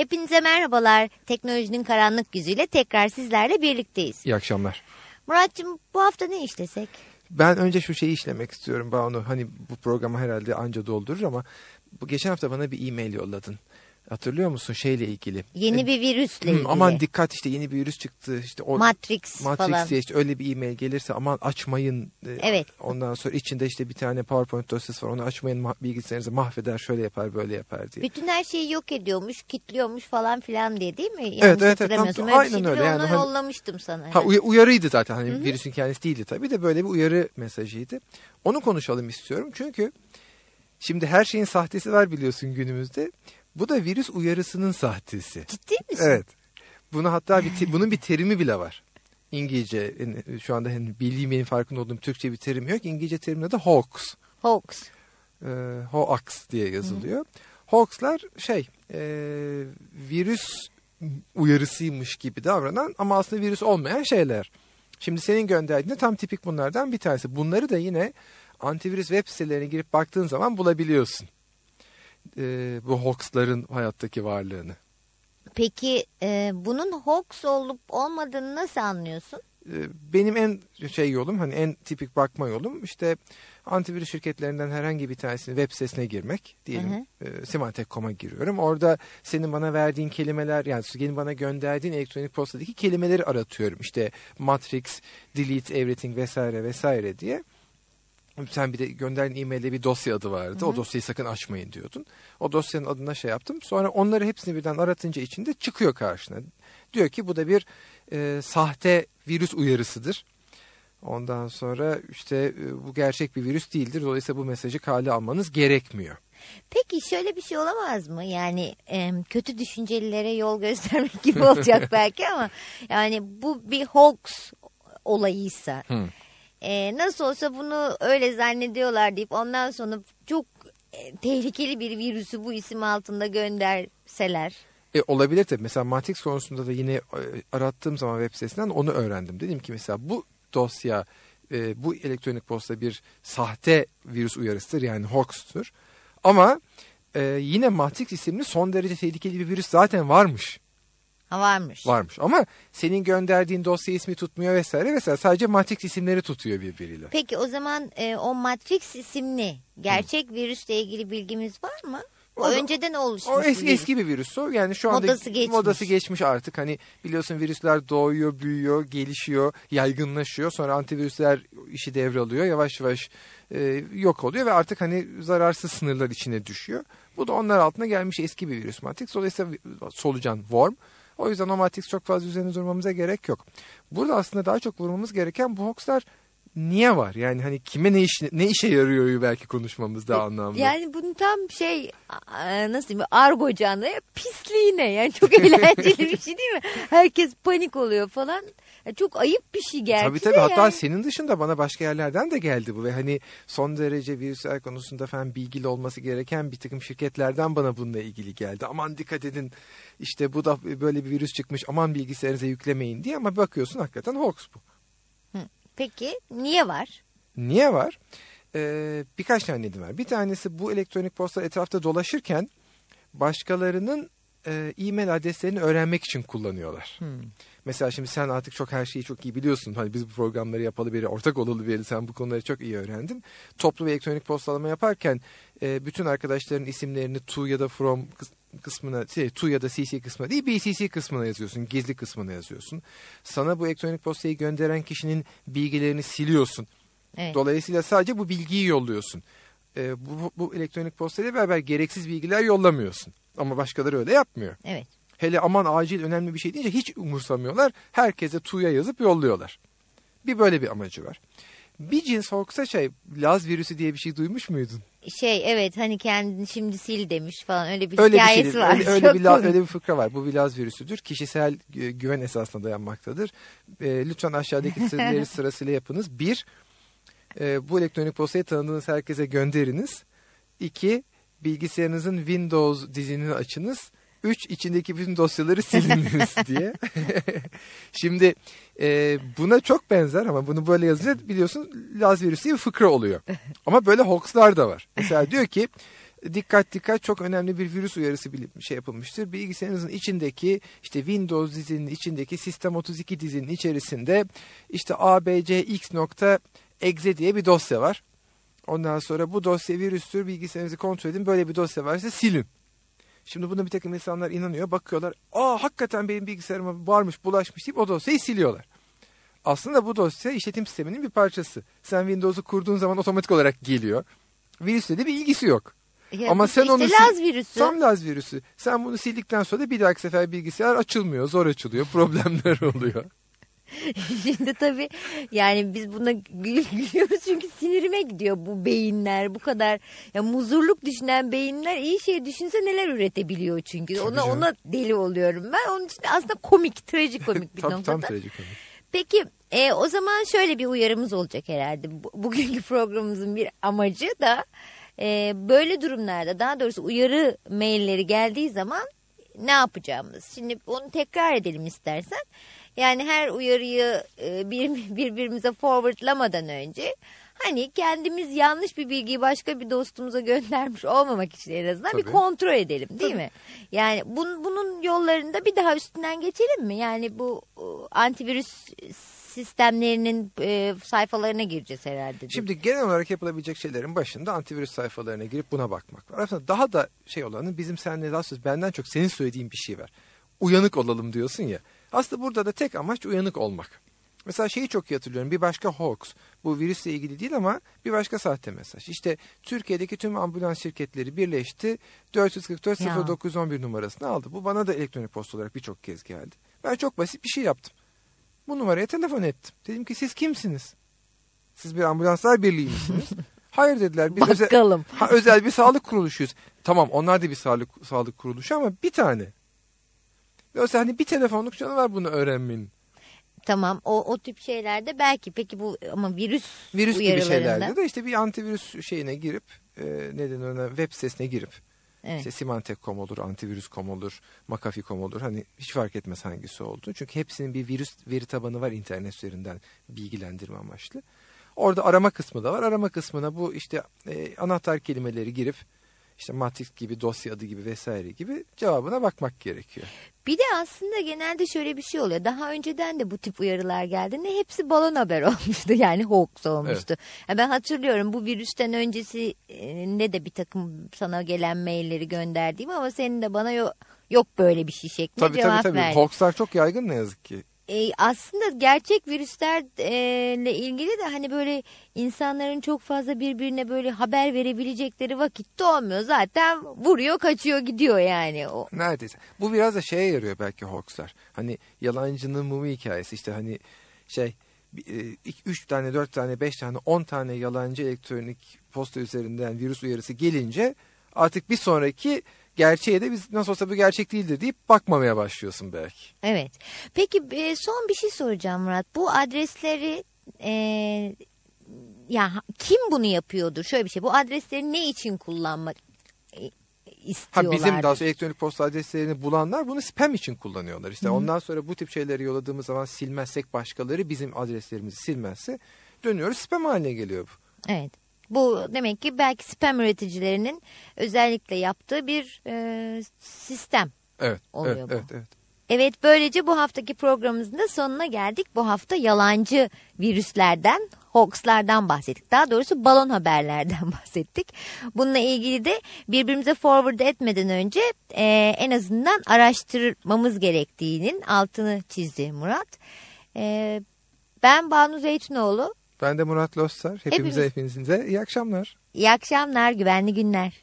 Hepinize merhabalar. Teknolojinin karanlık yüzüyle tekrar sizlerle birlikteyiz. İyi akşamlar. Muratcığım bu hafta ne işlesek? Ben önce şu şeyi işlemek istiyorum Banu. Hani bu programı herhalde anca doldurur ama bu geçen hafta bana bir e-mail yolladın. Hatırlıyor musun şeyle ilgili? Yeni bir virüsle Hı, ilgili. Aman dikkat işte yeni bir virüs çıktı. İşte o Matrix, Matrix falan. diye işte öyle bir e-mail gelirse aman açmayın. E, Evet. Ondan sonra içinde işte bir tane PowerPoint dosyası var. Onu açmayın ma- bilgisayarınızı mahveder şöyle yapar böyle yapar diye. Bütün her şeyi yok ediyormuş, kitliyormuş falan filan diye değil mi? Yanlış evet, evet, hatırlamıyorsam. tam- Öyle aynen ve öyle. Yani onu hani- yollamıştım sana. Ha uy- uyarıydı zaten hani virüsün kendisi değildi tabii de böyle bir uyarı mesajıydı. Onu konuşalım istiyorum çünkü şimdi her şeyin sahtesi var biliyorsun günümüzde. Bu da virüs uyarısının sahtesi. Ciddi misin? Evet. Bunu hatta bir bunun bir terimi bile var. İngilizce şu anda hani bildiğim farkında olduğum Türkçe bir terim yok. İngilizce terimin adı hoax. Hoax. Ee, hoax diye yazılıyor. Hoax'lar şey e, virüs uyarısıymış gibi davranan ama aslında virüs olmayan şeyler. Şimdi senin gönderdiğinde tam tipik bunlardan bir tanesi. Bunları da yine antivirüs web sitelerine girip baktığın zaman bulabiliyorsun. Ee, bu hoax'ların hayattaki varlığını. Peki e, bunun hoax olup olmadığını nasıl anlıyorsun? Ee, benim en şey yolum hani en tipik bakma yolum işte antivirüs şirketlerinden herhangi bir tanesinin web sitesine girmek diyelim e, Symantec.com'a giriyorum. Orada senin bana verdiğin kelimeler yani senin bana gönderdiğin elektronik postadaki kelimeleri aratıyorum. İşte Matrix, Delete Everything vesaire vesaire diye. Sen bir de gönderdiğin e-mailde bir dosya adı vardı. O dosyayı sakın açmayın diyordun. O dosyanın adına şey yaptım. Sonra onları hepsini birden aratınca içinde çıkıyor karşına. Diyor ki bu da bir e, sahte virüs uyarısıdır. Ondan sonra işte e, bu gerçek bir virüs değildir. Dolayısıyla bu mesajı kale almanız gerekmiyor. Peki şöyle bir şey olamaz mı? Yani e, kötü düşüncelilere yol göstermek gibi olacak belki ama yani bu bir hoax olayıysa e, nasıl olsa bunu öyle zannediyorlar deyip ondan sonra çok e, tehlikeli bir virüsü bu isim altında gönderseler. E, olabilir tabii. Mesela Matrix konusunda da yine e, arattığım zaman web sitesinden onu öğrendim. Dedim ki mesela bu dosya e, bu elektronik posta bir sahte virüs uyarısıdır yani hoax'tur. Ama e, yine Matrix isimli son derece tehlikeli bir virüs zaten varmış. Ha varmış. Varmış ama senin gönderdiğin dosya ismi tutmuyor vesaire vesaire sadece Matrix isimleri tutuyor birbiriyle. Peki o zaman e, o Matrix isimli gerçek virüsle ilgili bilgimiz var mı? O, O önceden oluşmuş O bir eski virüs. eski bir virüs o. Yani şu anda Modası geçmiş. modası geçmiş artık. Hani biliyorsun virüsler doğuyor, büyüyor, gelişiyor, yaygınlaşıyor. Sonra antivirüsler işi devralıyor. Yavaş yavaş e, yok oluyor ve artık hani zararsız sınırlar içine düşüyor. Bu da onlar altına gelmiş eski bir virüs Matrix. Dolayısıyla solucan worm. O yüzden o Matrix çok fazla üzerine durmamıza gerek yok. Burada aslında daha çok vurmamız gereken bu hoaxlar niye var? Yani hani kime ne iş ne işe yarıyor belki konuşmamız daha anlamlı. Yani bunun tam şey nasıl diyeyim argocanlı pisliğine yani çok eğlenceli bir şey değil mi? Herkes panik oluyor falan. Ya çok ayıp bir şey gerçi Tabii tabii hatta yani. senin dışında bana başka yerlerden de geldi bu ve hani son derece virüsler konusunda falan bilgili olması gereken bir takım şirketlerden bana bununla ilgili geldi. Aman dikkat edin işte bu da böyle bir virüs çıkmış aman bilgisayarınıza yüklemeyin diye ama bakıyorsun hakikaten hoax bu. Peki niye var? Niye var? Ee, birkaç tane neden var. Bir tanesi bu elektronik posta etrafta dolaşırken başkalarının e, e-mail adreslerini öğrenmek için kullanıyorlar. Mesela şimdi sen artık çok her şeyi çok iyi biliyorsun. Hani biz bu programları yapalı beri, ortak olalı beri sen bu konuları çok iyi öğrendin. Toplu ve elektronik postalama yaparken e, bütün arkadaşların isimlerini to ya da from kıs- kısmına, şey, to ya da cc kısmına değil BCC kısmına yazıyorsun. Gizli kısmına yazıyorsun. Sana bu elektronik postayı gönderen kişinin bilgilerini siliyorsun. Evet. Dolayısıyla sadece bu bilgiyi yolluyorsun. E, bu, bu elektronik postayla beraber gereksiz bilgiler yollamıyorsun. Ama başkaları öyle yapmıyor. Evet. Hele aman acil önemli bir şey deyince hiç umursamıyorlar. Herkese tuya yazıp yolluyorlar. Bir böyle bir amacı var. Bir cins hoax'a şey Laz virüsü diye bir şey duymuş muydun? Şey evet hani kendini şimdi sil demiş falan öyle bir Öyle bir hikayesi şey, var. öyle, öyle Çok bir la- öyle bir fıkra var. Bu bir Laz virüsüdür. Kişisel e, güven esasına dayanmaktadır. E, lütfen aşağıdaki sırları sırasıyla yapınız. Bir, e, bu elektronik postayı tanıdığınız herkese gönderiniz. İki, bilgisayarınızın Windows dizini açınız. Üç, içindeki bütün dosyaları siliniz diye. Şimdi e, buna çok benzer ama bunu böyle yazınca biliyorsun Laz virüsü bir fıkra oluyor. Ama böyle hoaxlar da var. Mesela diyor ki dikkat dikkat çok önemli bir virüs uyarısı şey yapılmıştır. Bilgisayarınızın içindeki işte Windows dizinin içindeki Sistem 32 dizinin içerisinde işte abcx.exe diye bir dosya var. Ondan sonra bu dosya virüstür bilgisayarınızı kontrol edin böyle bir dosya varsa silin. Şimdi buna bir takım insanlar inanıyor bakıyorlar. Aa hakikaten benim bilgisayarıma varmış bulaşmış deyip o dosyayı siliyorlar. Aslında bu dosya işletim sisteminin bir parçası. Sen Windows'u kurduğun zaman otomatik olarak geliyor. Virüsle de bir ilgisi yok. Ya Ama sen işte onu Laz virüsü. Tam Laz virüsü. Sen bunu sildikten sonra da bir dahaki sefer bilgisayar açılmıyor. Zor açılıyor. Problemler oluyor. Şimdi tabii yani biz buna gül- gülüyoruz çünkü sinirime gidiyor bu beyinler bu kadar ya muzurluk düşünen beyinler iyi şey düşünse neler üretebiliyor çünkü Tabii ona canım. ona deli oluyorum ben onun için aslında komik trajikomik bir tam, noktada. tam trajikomik. Peki e, o zaman şöyle bir uyarımız olacak herhalde. Bu- Bugünkü programımızın bir amacı da e, böyle durumlarda daha doğrusu uyarı mailleri geldiği zaman ne yapacağımız. Şimdi onu tekrar edelim istersen. Yani her uyarıyı e, bir, birbirimize forwardlamadan önce hani kendimiz yanlış bir bilgiyi başka bir dostumuza göndermiş olmamak için en azından bir Tabii. kontrol edelim değil Tabii. mi? Yani bun, bunun yollarında bir daha üstünden geçelim mi? Yani bu e, antivirüs sistemlerinin e, sayfalarına gireceğiz herhalde. Şimdi genel olarak yapılabilecek şeylerin başında antivirüs sayfalarına girip buna bakmak var. Aslında daha da şey olanı bizim seninle daha söz benden çok senin söylediğin bir şey var. Uyanık olalım diyorsun ya. Aslında burada da tek amaç uyanık olmak. Mesela şeyi çok iyi hatırlıyorum. Bir başka hoax. Bu virüsle ilgili değil ama bir başka sahte mesaj. İşte Türkiye'deki tüm ambulans şirketleri birleşti. 444 Ya. 0911 numarasını aldı. Bu bana da elektronik posta olarak birçok kez geldi. Ben çok basit bir şey yaptım. Bu numaraya telefon ettim. Dedim ki siz kimsiniz? Siz bir ambulanslar birliği misiniz? Hayır dediler. Biz özel, Bakalım. ha, özel bir sağlık kuruluşuyuz. Tamam onlar da bir sağlık sağlık kuruluşu ama bir tane. Yoksa hani bir telefonluk canı var bunu öğrenmenin. Tamam o, o tip şeylerde belki peki bu ama virüs, Virüs gibi şeylerde de işte bir antivirüs şeyine girip e, neden ona web sitesine girip Evet. işte Symantec.com olur, antivirüs.com olur, McAfee.com olur. Hani hiç fark etmez hangisi oldu. Çünkü hepsinin bir virüs veri tabanı var internet üzerinden bilgilendirme amaçlı. Orada arama kısmı da var. Arama kısmına bu işte e, anahtar kelimeleri girip işte Matrix gibi, dosya adı gibi vesaire gibi cevabına bakmak gerekiyor. Bir de aslında genelde şöyle bir şey oluyor. Daha önceden de bu tip uyarılar geldiğinde hepsi balon haber olmuştu. Yani hoax olmuştu. Ya ben hatırlıyorum bu virüsten öncesi e, ne de bir takım sana gelen mailleri gönderdiğim ama senin de bana yok, yok böyle bir şey şeklinde Tabii cevap tabii tabii. verdin. Hoaxlar çok yaygın ne yazık ki. E, aslında gerçek virüslerle ilgili de hani böyle insanların çok fazla birbirine böyle haber verebilecekleri vakitte olmuyor. Zaten vuruyor kaçıyor gidiyor yani. O, Neredeyse. Bu biraz da şeye yarıyor belki hoaxlar. Hani yalancının mumu hikayesi işte hani şey bir- e, iki- üç tane, dört tane, beş tane, on tane yalancı elektronik posta üzerinden virüs uyarısı gelince artık bir sonraki gerçeğe de biz nasıl olsa bu gerçek değildir deyip bakmamaya başlıyorsun belki. Evet. Peki e, son bir şey soracağım Murat. Bu adresleri e, ya kim bunu yapıyordur? Şöyle bir şey. Bu adresleri ne için kullanmak e, Ha istiyorlar? bizim daha sonra elektronik posta adreslerini bulanlar bunu spam için kullanıyorlar. İşte ondan sonra bu tip şeyleri yolladığımız zaman silmezsek başkaları bizim adreslerimizi silmezse dönüyoruz spam haline geliyor bu. Evet. Bu demek ki belki spam üreticilerinin özellikle yaptığı bir e, sistem. Evet, Oluyor evet, bu. evet, evet. Evet böylece bu haftaki programımızın da sonuna geldik. Bu hafta yalancı virüslerden, hoaxlardan bahsettik. Daha doğrusu balon haberlerden bahsettik. Bununla ilgili de birbirimize forward etmeden önce e, en azından araştırmamız gerektiğinin altını çizdi Murat. E, ben Banu Zeytinoğlu. Ben de Murat Lossar. Hepimize Hepimiz. hepinize iyi akşamlar. İyi akşamlar, güvenli günler.